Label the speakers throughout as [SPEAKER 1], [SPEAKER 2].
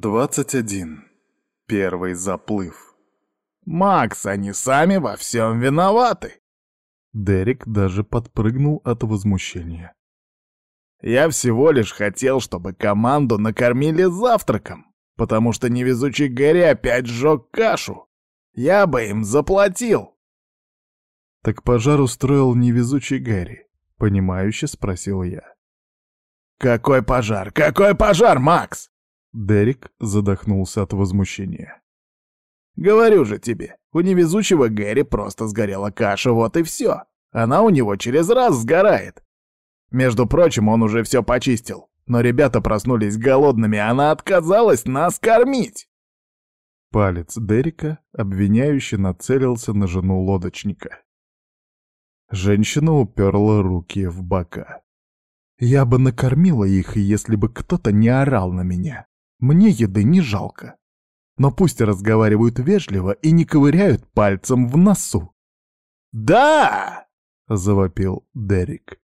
[SPEAKER 1] 21. Первый заплыв.
[SPEAKER 2] «Макс, они сами во всем виноваты!»
[SPEAKER 1] Дерек даже подпрыгнул от возмущения.
[SPEAKER 2] «Я всего лишь хотел, чтобы команду накормили завтраком, потому что невезучий Гэри опять сжег кашу. Я бы им заплатил!»
[SPEAKER 1] «Так пожар устроил невезучий Гэри?» — понимающе спросил я.
[SPEAKER 2] «Какой пожар? Какой пожар, Макс?»
[SPEAKER 1] Дерек задохнулся от возмущения.
[SPEAKER 2] «Говорю же тебе, у невезучего Гэри просто сгорела каша, вот и все. Она у него через раз сгорает. Между прочим, он уже все почистил. Но ребята проснулись голодными, она отказалась нас кормить!»
[SPEAKER 1] Палец Дерека обвиняюще нацелился на жену лодочника. Женщина уперла руки в бока. «Я бы накормила их, если бы кто-то не орал на меня. Мне еды не жалко. Но пусть разговаривают вежливо и не ковыряют пальцем в носу.
[SPEAKER 2] «Да!»
[SPEAKER 1] — завопил Дерек.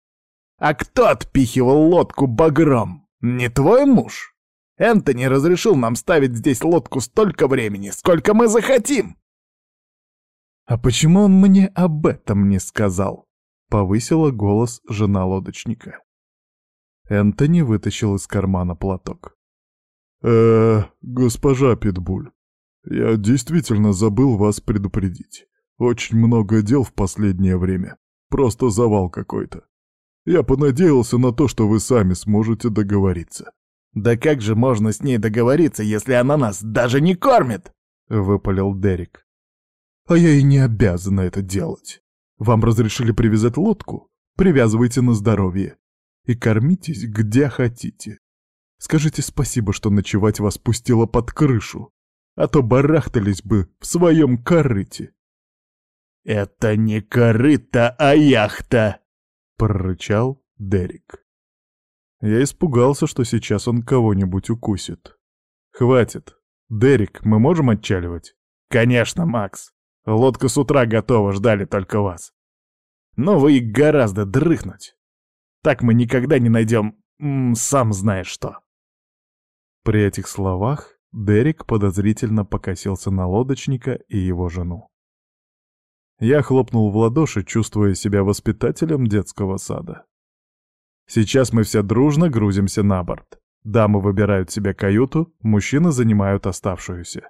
[SPEAKER 2] «А кто отпихивал лодку багром? Не твой муж? Энтони разрешил нам ставить здесь лодку столько времени, сколько мы захотим!»
[SPEAKER 1] «А почему он мне об этом не сказал?» — повысила голос жена лодочника. Энтони вытащил из кармана платок э госпожа Питбуль, я действительно забыл вас предупредить. Очень много дел в последнее время. Просто завал какой-то. Я понадеялся на то, что вы сами сможете договориться».
[SPEAKER 2] «Да как же можно с ней договориться, если она нас даже не кормит?»
[SPEAKER 1] — выпалил Дерек. «А я и не обязана это делать. Вам разрешили привязать лодку? Привязывайте на здоровье. И кормитесь где хотите. Скажите спасибо, что ночевать вас пустило под крышу, а то барахтались бы в своем корыте.
[SPEAKER 2] «Это не корыто, а яхта!»
[SPEAKER 1] — прорычал Дерек. Я испугался, что сейчас он кого-нибудь укусит. «Хватит. Дерек, мы можем отчаливать?»
[SPEAKER 2] «Конечно, Макс. Лодка с утра готова, ждали только вас. Но вы гораздо дрыхнуть. Так мы никогда не найдем, сам знаешь что».
[SPEAKER 1] При этих словах Дерек подозрительно покосился на лодочника и его жену. Я хлопнул в ладоши, чувствуя себя воспитателем детского сада. Сейчас мы все дружно грузимся на борт. Дамы выбирают себе каюту, мужчины занимают оставшуюся.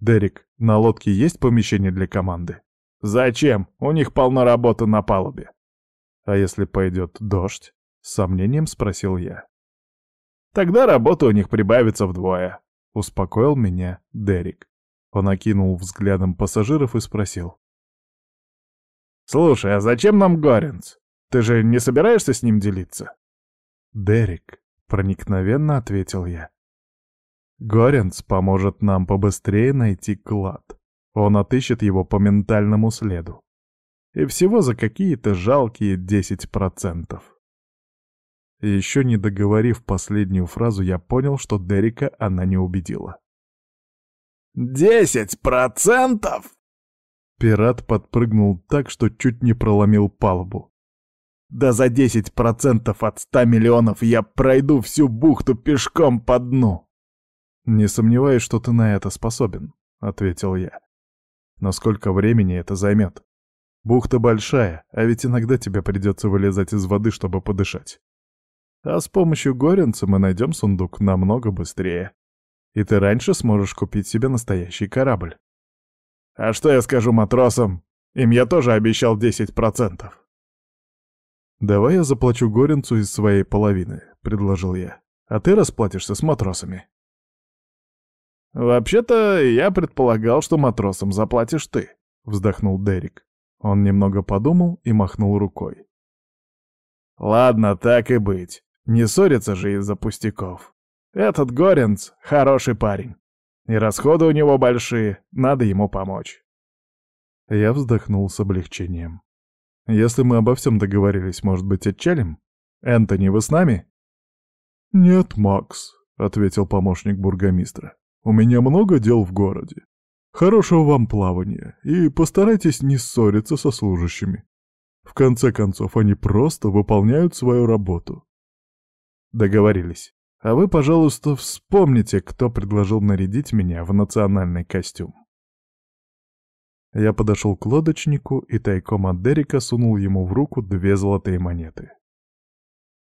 [SPEAKER 1] Дерек, на лодке есть помещение для команды?
[SPEAKER 2] Зачем? У них полно работы на палубе.
[SPEAKER 1] А если пойдет дождь? С сомнением спросил я.
[SPEAKER 2] Тогда работа у них прибавится вдвое», —
[SPEAKER 1] успокоил меня Дерек. Он окинул взглядом пассажиров и спросил.
[SPEAKER 2] «Слушай, а зачем нам Горинс? Ты же не собираешься с ним делиться?»
[SPEAKER 1] «Дерек», — проникновенно ответил я. «Горинс поможет нам побыстрее найти клад. Он отыщет его по ментальному следу. И всего за какие-то жалкие десять процентов. И еще не договорив последнюю фразу, я понял, что Дерека она не убедила.
[SPEAKER 2] «Десять процентов?»
[SPEAKER 1] Пират подпрыгнул так, что чуть не проломил палубу.
[SPEAKER 2] «Да за десять процентов от ста миллионов я пройду всю бухту пешком по дну!»
[SPEAKER 1] «Не сомневаюсь, что ты на это способен», — ответил я. «Но сколько времени это займет? Бухта большая, а ведь иногда тебе придется вылезать из воды, чтобы подышать. А с помощью Горенца мы найдем сундук намного быстрее. И ты раньше сможешь купить себе настоящий корабль.
[SPEAKER 2] А что я скажу матросам? Им я тоже обещал 10%.
[SPEAKER 1] «Давай я заплачу Горенцу из своей половины», — предложил я. «А ты расплатишься с матросами».
[SPEAKER 2] «Вообще-то я предполагал, что матросам заплатишь ты», — вздохнул Дерек.
[SPEAKER 1] Он немного подумал и махнул рукой.
[SPEAKER 2] «Ладно, так и быть. Не ссорится же из-за пустяков. Этот Горенц — хороший парень. И расходы у него большие, надо ему помочь.
[SPEAKER 1] Я вздохнул с облегчением. Если мы обо всем договорились, может быть, отчалим? Энтони, вы с нами? Нет, Макс, — ответил помощник бургомистра. У меня много дел в городе. Хорошего вам плавания, и постарайтесь не ссориться со служащими. В конце концов, они просто выполняют свою работу. Договорились. А вы, пожалуйста, вспомните, кто предложил нарядить меня в национальный костюм. Я подошел к лодочнику и тайком от Дерека сунул ему в руку две золотые монеты.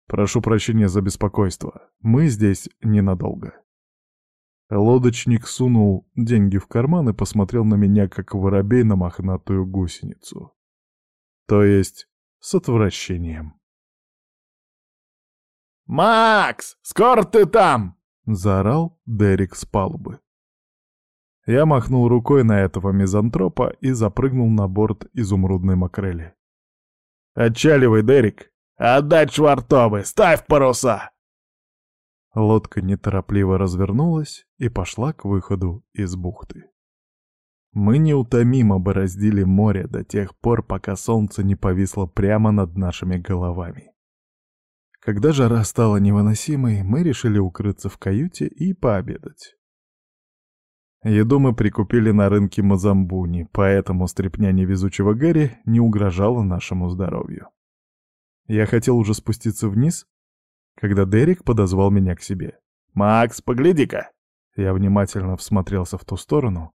[SPEAKER 1] «Прошу прощения за беспокойство. Мы здесь ненадолго». Лодочник сунул деньги в карман и посмотрел на меня, как воробей на мохнатую гусеницу. То есть с отвращением.
[SPEAKER 2] «Макс, скоро ты там!»
[SPEAKER 1] — заорал Дерек с палубы. Я махнул рукой на этого мизантропа и запрыгнул на борт изумрудной макрели. «Отчаливай, Дерек!»
[SPEAKER 2] «Отдать швартовы! Ставь паруса!»
[SPEAKER 1] Лодка неторопливо развернулась и пошла к выходу из бухты. Мы неутомимо бороздили море до тех пор, пока солнце не повисло прямо над нашими головами. Когда жара стала невыносимой, мы решили укрыться в каюте и пообедать. Еду мы прикупили на рынке Мазамбуни, поэтому стряпня невезучего Гэри не угрожала нашему здоровью. Я хотел уже спуститься вниз, когда Дерек подозвал меня к себе.
[SPEAKER 2] «Макс, погляди-ка!»
[SPEAKER 1] Я внимательно всмотрелся в ту сторону,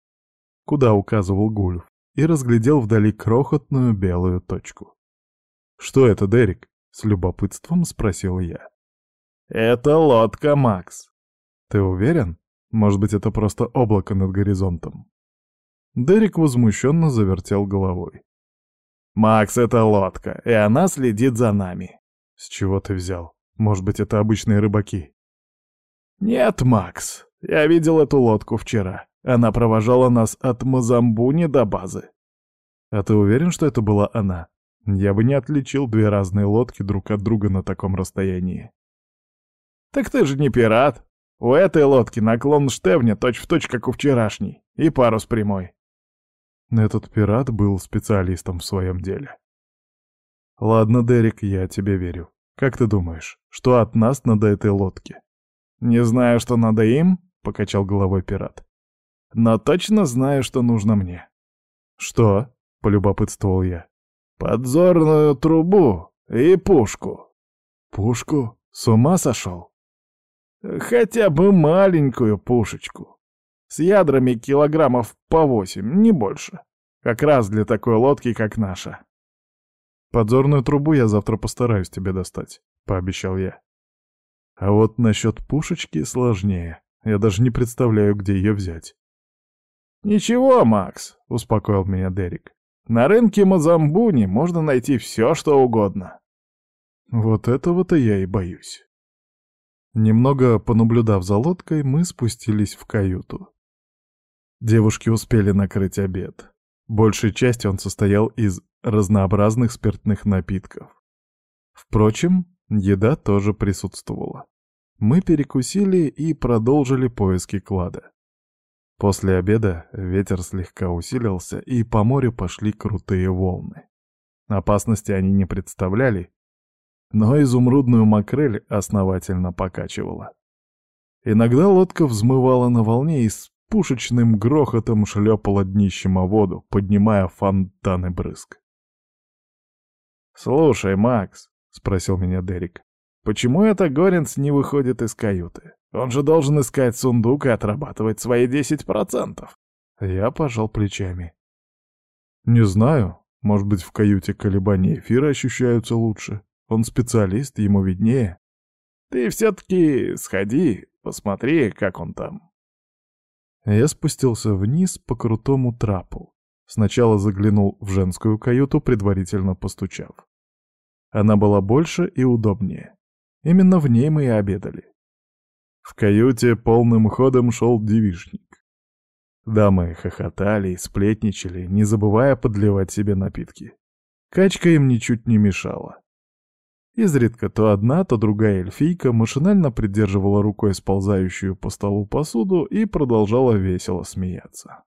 [SPEAKER 1] куда указывал Гульф, и разглядел вдали крохотную белую точку. «Что это, Дерек?» — с любопытством спросил я.
[SPEAKER 2] «Это лодка, Макс».
[SPEAKER 1] «Ты уверен? Может быть, это просто облако над горизонтом?» Дерек возмущенно завертел головой.
[SPEAKER 2] «Макс, это лодка, и она следит за нами».
[SPEAKER 1] «С чего ты взял? Может быть, это обычные рыбаки?»
[SPEAKER 2] «Нет, Макс, я видел эту лодку вчера. Она провожала нас от Мазамбуни до базы».
[SPEAKER 1] «А ты уверен, что это была она? Я бы не отличил две разные лодки друг от друга на таком расстоянии».
[SPEAKER 2] «Так ты же не пират. У этой лодки наклон штевня точь-в-точь, точь, как у вчерашней, и парус прямой.
[SPEAKER 1] Этот пират был специалистом в своем деле. Ладно, Дерек, я тебе верю. Как ты думаешь, что от нас надо этой лодке?
[SPEAKER 2] Не знаю, что надо им, покачал головой пират. Но точно знаю, что нужно мне.
[SPEAKER 1] Что? полюбопытствовал я.
[SPEAKER 2] Подзорную трубу и пушку.
[SPEAKER 1] Пушку? С ума сошел?
[SPEAKER 2] Хотя бы маленькую пушечку. С ядрами килограммов по восемь, не больше. Как раз для такой лодки, как наша.
[SPEAKER 1] «Подзорную трубу я завтра постараюсь тебе достать», — пообещал я. А вот насчет пушечки сложнее. Я даже не представляю, где ее взять.
[SPEAKER 2] «Ничего, Макс», — успокоил меня Дерек. «На рынке Мазамбуни можно найти все, что угодно».
[SPEAKER 1] Вот этого-то я и боюсь. Немного понаблюдав за лодкой, мы спустились в каюту. Девушки успели накрыть обед. Большей частью он состоял из разнообразных спиртных напитков. Впрочем, еда тоже присутствовала. Мы перекусили и продолжили поиски клада. После обеда ветер слегка усилился, и по морю пошли крутые волны. Опасности они не представляли, но изумрудную макрель основательно покачивала. Иногда лодка взмывала на волне и с пушечным грохотом шлепала днищем о воду, поднимая фонтаны брызг.
[SPEAKER 2] «Слушай, Макс», — спросил меня Дерек, — «почему это Горинс не выходит из каюты? Он же должен искать сундук и отрабатывать свои десять процентов».
[SPEAKER 1] Я пожал плечами. «Не знаю. Может быть, в каюте колебания эфира ощущаются лучше. Он специалист, ему виднее».
[SPEAKER 2] «Ты все-таки сходи, посмотри, как он там».
[SPEAKER 1] Я спустился вниз по крутому трапу. Сначала заглянул в женскую каюту, предварительно постучав. Она была больше и удобнее. Именно в ней мы и обедали. В каюте полным ходом шел девишник. Дамы хохотали и сплетничали, не забывая подливать себе напитки. Качка им ничуть не мешала. Изредка то одна, то другая эльфийка машинально придерживала рукой сползающую по столу посуду и продолжала весело смеяться.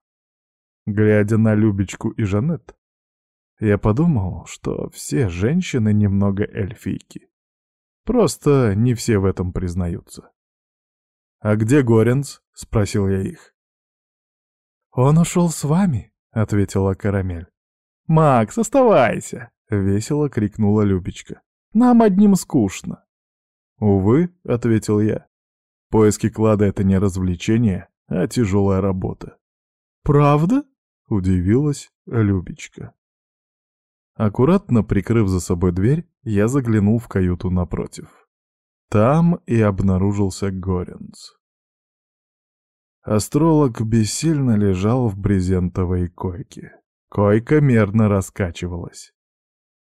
[SPEAKER 1] Глядя на Любечку и Жанет, я подумал, что все женщины немного эльфийки. Просто не все в этом признаются. «А где Горенц?» — спросил я их. «Он ушел с вами», — ответила Карамель.
[SPEAKER 2] «Макс, оставайся!»
[SPEAKER 1] — весело крикнула Любечка.
[SPEAKER 2] Нам одним скучно.
[SPEAKER 1] «Увы», — ответил я. Поиски клада — это не развлечение, а тяжелая работа.
[SPEAKER 2] «Правда?»
[SPEAKER 1] — удивилась Любечка. Аккуратно прикрыв за собой дверь, я заглянул в каюту напротив. Там и обнаружился Горенц. Астролог бессильно лежал в брезентовой койке. Койка мерно раскачивалась.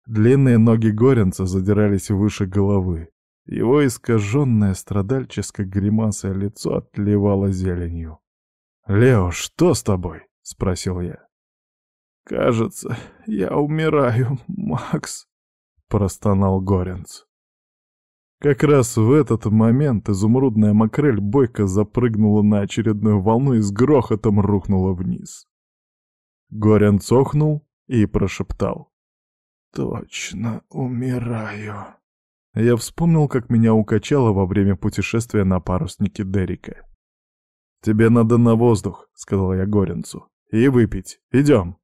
[SPEAKER 1] Длинные ноги Горенца задирались выше головы. Его искаженное страдальческой гримасой лицо отливало зеленью. «Лео, что с тобой?» — спросил я.
[SPEAKER 2] «Кажется, я умираю, Макс», — простонал Горенц.
[SPEAKER 1] Как раз в этот момент изумрудная макрель бойко запрыгнула на очередную волну и с грохотом рухнула вниз. Горян цохнул и прошептал.
[SPEAKER 2] «Точно умираю».
[SPEAKER 1] Я вспомнил, как меня укачало во время путешествия на паруснике Дерека. «Тебе надо на воздух», — сказал я Горенцу. «И выпить. Идем».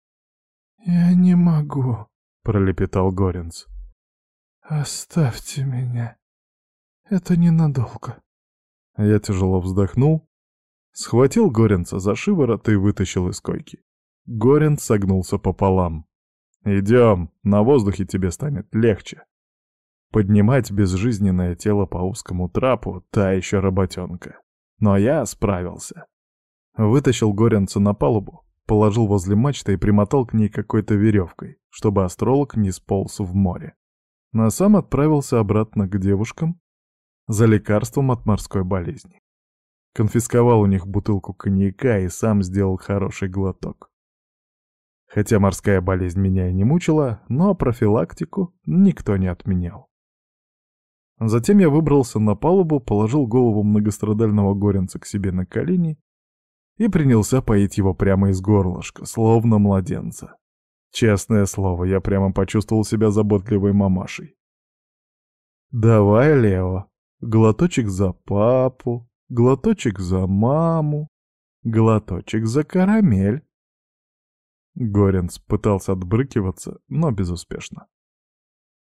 [SPEAKER 2] «Я не могу», —
[SPEAKER 1] пролепетал Горенц.
[SPEAKER 2] «Оставьте меня». Это ненадолго.
[SPEAKER 1] Я тяжело вздохнул, схватил Горенца за шиворот и вытащил из койки. Горенц согнулся пополам. «Идем, на воздухе тебе станет легче». Поднимать безжизненное тело по узкому трапу — та еще работенка. Но я справился. Вытащил Горенца на палубу, положил возле мачты и примотал к ней какой-то веревкой, чтобы астролог не сполз в море. Но сам отправился обратно к девушкам, за лекарством от морской болезни. Конфисковал у них бутылку коньяка и сам сделал хороший глоток. Хотя морская болезнь меня и не мучила, но профилактику никто не отменял. Затем я выбрался на палубу, положил голову многострадального горенца к себе на колени и принялся поить его прямо из горлышка, словно младенца. Честное слово, я прямо почувствовал себя заботливой мамашей. «Давай, Лео, Глоточек за папу, глоточек за маму, глоточек за карамель. Горенц пытался отбрыкиваться, но безуспешно.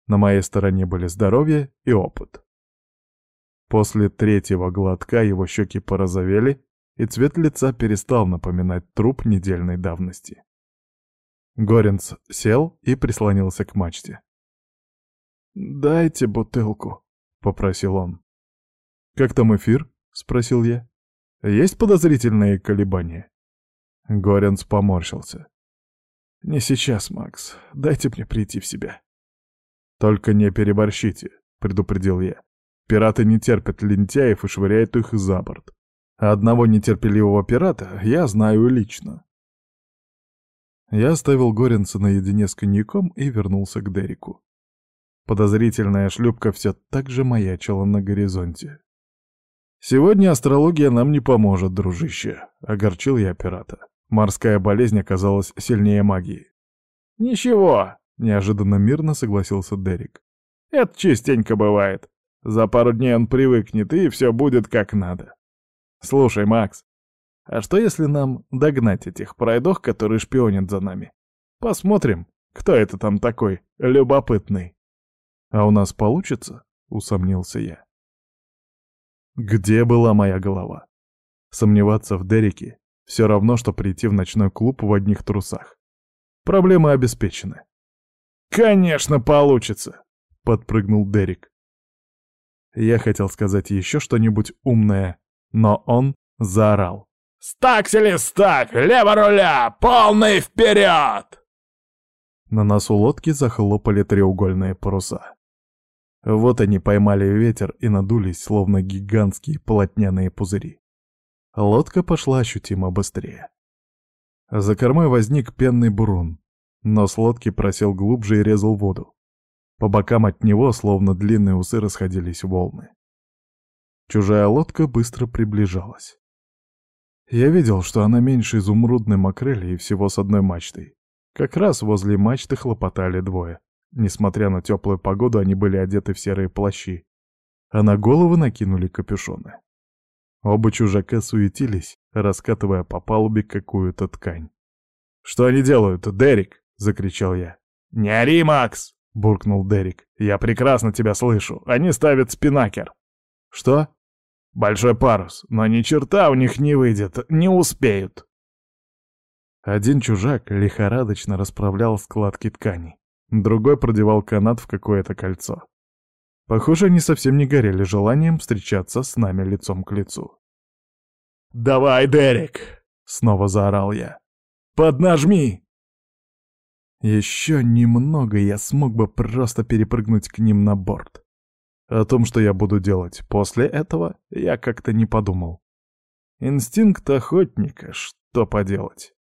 [SPEAKER 1] На моей стороне были здоровье и опыт. После третьего глотка его щеки порозовели, и цвет лица перестал напоминать труп недельной давности. Горенц сел и прислонился к мачте. «Дайте бутылку», — попросил он. «Как там эфир?» — спросил я. «Есть подозрительные колебания?» Горенц поморщился. «Не сейчас, Макс. Дайте мне прийти в себя». «Только не переборщите», — предупредил я. «Пираты не терпят лентяев и швыряют их за борт. Одного нетерпеливого пирата я знаю лично». Я оставил Горенца наедине с коньяком и вернулся к Дереку. Подозрительная шлюпка все так же маячила на горизонте. «Сегодня астрология нам не поможет, дружище», — огорчил я пирата. Морская болезнь оказалась сильнее магии.
[SPEAKER 2] «Ничего», —
[SPEAKER 1] неожиданно мирно согласился Дерек.
[SPEAKER 2] «Это частенько бывает. За пару дней он привыкнет, и все будет как надо. Слушай, Макс, а что если нам догнать этих пройдох, которые шпионят за нами? Посмотрим, кто это там такой любопытный».
[SPEAKER 1] «А у нас получится?» — усомнился я. Где была моя голова? Сомневаться в Дереке — все равно, что прийти в ночной клуб в одних трусах. Проблемы обеспечены.
[SPEAKER 2] «Конечно получится!»
[SPEAKER 1] — подпрыгнул Дерек. Я хотел сказать еще что-нибудь умное, но он заорал.
[SPEAKER 2] «Стаксели стак! Лево руля! Полный вперед!»
[SPEAKER 1] На носу лодки захлопали треугольные паруса. Вот они поймали ветер и надулись, словно гигантские полотняные пузыри. Лодка пошла ощутимо быстрее. За кормой возник пенный бурун. Нос лодки просел глубже и резал воду. По бокам от него, словно длинные усы, расходились волны. Чужая лодка быстро приближалась. Я видел, что она меньше изумрудной макрели и всего с одной мачтой. Как раз возле мачты хлопотали двое. Несмотря на теплую погоду, они были одеты в серые плащи, а на головы накинули капюшоны. Оба чужака суетились, раскатывая по палубе какую-то ткань. «Что они делают, Дерек?» — закричал я.
[SPEAKER 2] «Не ори, Макс!»
[SPEAKER 1] — буркнул Дерек.
[SPEAKER 2] «Я прекрасно тебя слышу. Они ставят спинакер».
[SPEAKER 1] «Что?»
[SPEAKER 2] Большой парус, но ни черта у них не выйдет, не успеют.
[SPEAKER 1] Один чужак лихорадочно расправлял складки ткани, другой продевал канат в какое-то кольцо. Похоже, они совсем не горели желанием встречаться с нами лицом к лицу.
[SPEAKER 2] «Давай, Дерек!» — снова заорал я. «Поднажми!»
[SPEAKER 1] Еще немного я смог бы просто перепрыгнуть к ним на борт. О том, что я буду делать после этого, я как-то не подумал. Инстинкт охотника, что поделать.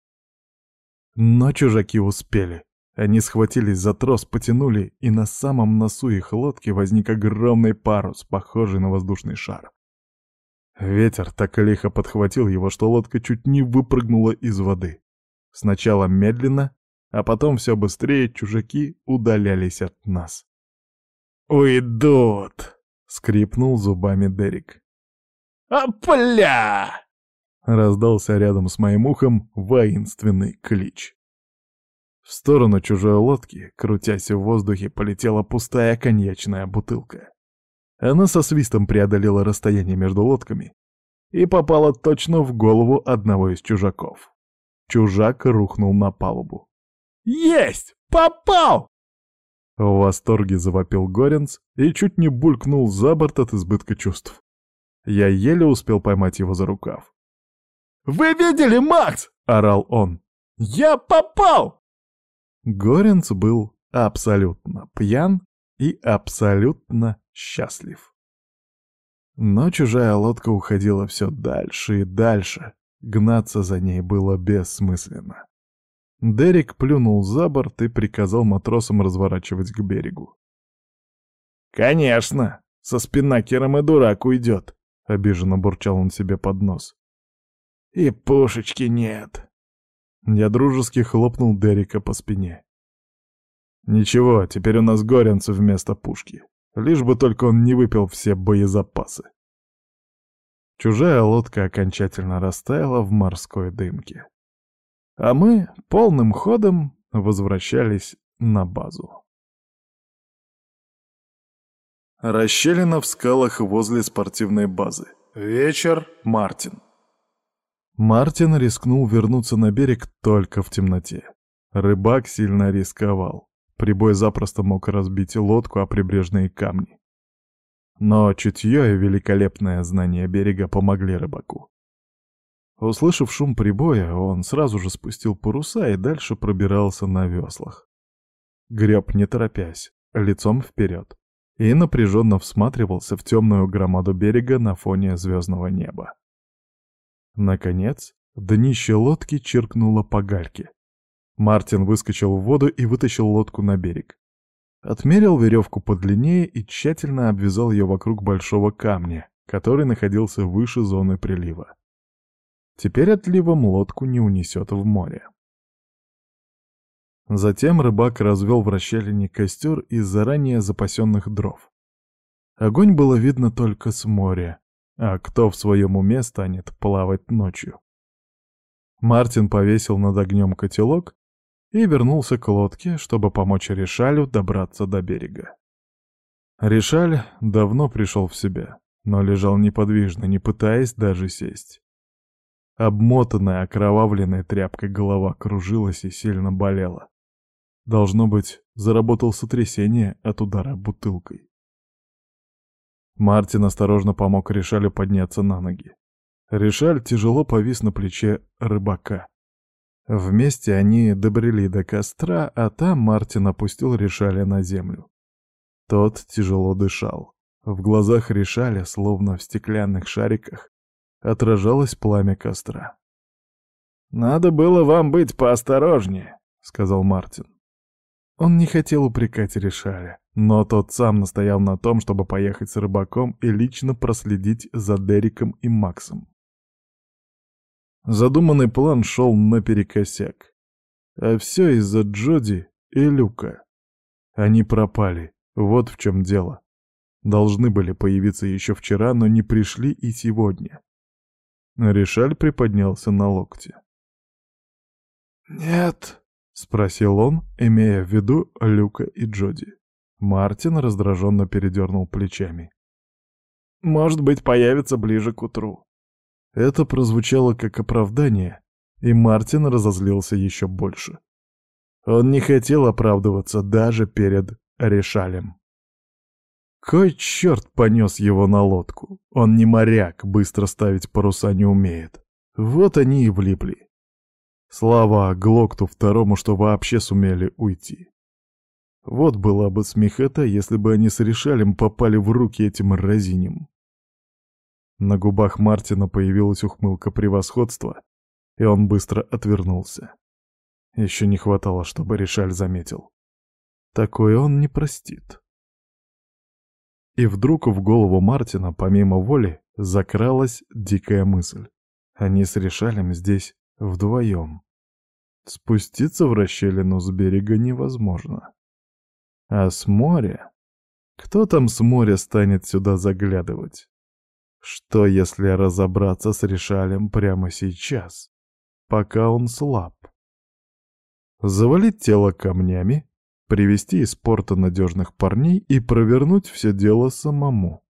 [SPEAKER 1] Но чужаки успели. Они схватились за трос, потянули, и на самом носу их лодки возник огромный парус, похожий на воздушный шар. Ветер так лихо подхватил его, что лодка чуть не выпрыгнула из воды. Сначала медленно, а потом все быстрее чужаки удалялись от нас.
[SPEAKER 2] «Уйдут!»
[SPEAKER 1] — скрипнул зубами Дерек.
[SPEAKER 2] «Опля!»
[SPEAKER 1] — раздался рядом с моим ухом воинственный клич. В сторону чужой лодки, крутясь в воздухе, полетела пустая коньячная бутылка. Она со свистом преодолела расстояние между лодками и попала точно в голову одного из чужаков. Чужак рухнул на палубу.
[SPEAKER 2] «Есть! Попал!»
[SPEAKER 1] В восторге завопил Горенц и чуть не булькнул за борт от избытка чувств. Я еле успел поймать его за рукав.
[SPEAKER 2] «Вы видели, Макс?» — орал он. «Я попал!»
[SPEAKER 1] Горенц был абсолютно пьян и абсолютно счастлив. Но чужая лодка уходила все дальше и дальше. Гнаться за ней было бессмысленно. Дерек плюнул за борт и приказал матросам разворачивать к берегу.
[SPEAKER 2] «Конечно! Со спиннакером и дурак уйдет!»
[SPEAKER 1] — обиженно бурчал он себе под нос.
[SPEAKER 2] «И пушечки нет!»
[SPEAKER 1] Я дружески хлопнул Дерека по спине. «Ничего, теперь у нас горенцы вместо пушки. Лишь бы только он не выпил все боезапасы». Чужая лодка окончательно растаяла в морской дымке. А мы полным ходом возвращались на базу. Расщелина в скалах возле спортивной базы. Вечер. Мартин. Мартин рискнул вернуться на берег только в темноте. Рыбак сильно рисковал. Прибой запросто мог разбить лодку о прибрежные камни. Но чутье и великолепное знание берега помогли рыбаку. Услышав шум прибоя, он сразу же спустил паруса и дальше пробирался на веслах. Греб не торопясь, лицом вперед, и напряженно всматривался в темную громаду берега на фоне звездного неба. Наконец, днище лодки чиркнуло по гальке. Мартин выскочил в воду и вытащил лодку на берег. Отмерил веревку подлиннее и тщательно обвязал ее вокруг большого камня, который находился выше зоны прилива. Теперь отливом лодку не унесет в море. Затем рыбак развел в расщелине костер из заранее запасенных дров. Огонь было видно только с моря, а кто в своем уме станет плавать ночью? Мартин повесил над огнем котелок и вернулся к лодке, чтобы помочь Решалю добраться до берега. Решаль давно пришел в себя, но лежал неподвижно, не пытаясь даже сесть. Обмотанная окровавленной тряпкой голова кружилась и сильно болела. Должно быть, заработал сотрясение от удара бутылкой. Мартин осторожно помог Решалю подняться на ноги. Решаль тяжело повис на плече рыбака. Вместе они добрели до костра, а там Мартин опустил Решаля на землю. Тот тяжело дышал. В глазах Решаля, словно в стеклянных шариках, отражалось пламя костра.
[SPEAKER 2] «Надо было вам быть поосторожнее», — сказал Мартин.
[SPEAKER 1] Он не хотел упрекать Решаля, но тот сам настоял на том, чтобы поехать с рыбаком и лично проследить за Дериком и Максом. Задуманный план шел наперекосяк. А все из-за Джоди и Люка. Они пропали, вот в чем дело. Должны были появиться еще вчера, но не пришли и сегодня. Ришаль приподнялся на локте.
[SPEAKER 2] «Нет», —
[SPEAKER 1] спросил он, имея в виду Люка и Джоди. Мартин раздраженно передернул плечами.
[SPEAKER 2] Может быть, появится ближе к утру».
[SPEAKER 1] Это прозвучало как оправдание, и Мартин разозлился еще больше. Он не хотел оправдываться даже перед Решалем. Кой черт понес его на лодку? Он не моряк, быстро ставить паруса не умеет. Вот они и влипли. Слава Глокту второму, что вообще сумели уйти. Вот была бы смехота, если бы они с Решалем попали в руки этим разинем. На губах Мартина появилась ухмылка превосходства, и он быстро отвернулся. Еще не хватало, чтобы Решаль заметил. Такое он не простит. И вдруг в голову Мартина, помимо воли, закралась дикая мысль. Они с Решалем здесь вдвоем. Спуститься в расщелину с берега невозможно. А с моря? Кто там с моря станет сюда заглядывать? Что, если разобраться с Решалем прямо сейчас, пока он слаб? Завалить тело камнями, привести из порта надежных парней и провернуть все дело самому.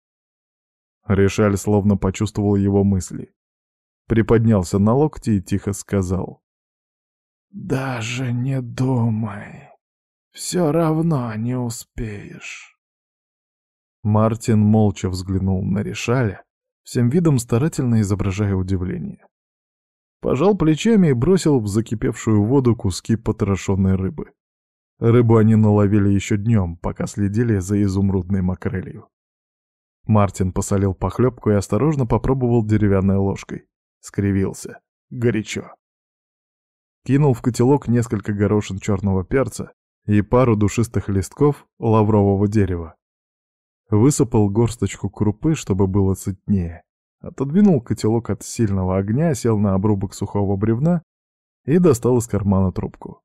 [SPEAKER 1] Решаль словно почувствовал его мысли. Приподнялся на локти и тихо сказал. «Даже не думай. Все равно не успеешь». Мартин молча взглянул на Решаля, всем видом старательно изображая удивление. Пожал плечами и бросил в закипевшую воду куски потрошенной рыбы. Рыбу они наловили еще днем, пока следили за изумрудной макрелью. Мартин посолил похлебку и осторожно попробовал деревянной ложкой. Скривился. Горячо. Кинул в котелок несколько горошин черного перца и пару душистых листков лаврового дерева. Высыпал горсточку крупы, чтобы было сытнее. Отодвинул котелок от сильного огня, сел на обрубок сухого бревна и достал из кармана трубку.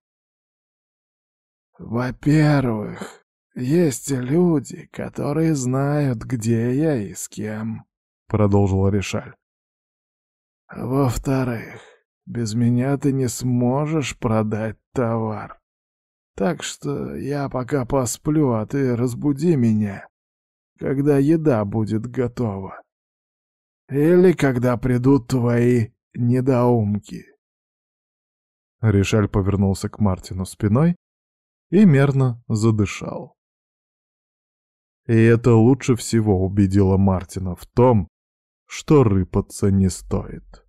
[SPEAKER 1] «Во-первых, есть люди, которые знают, где я и с кем», — продолжил Решаль. «Во-вторых, без меня ты не сможешь продать товар. Так что я пока посплю, а ты разбуди меня, когда еда будет готова. Или когда придут твои недоумки». Решаль повернулся к Мартину спиной и мерно задышал. И это лучше всего убедило Мартина в том, что рыпаться не стоит.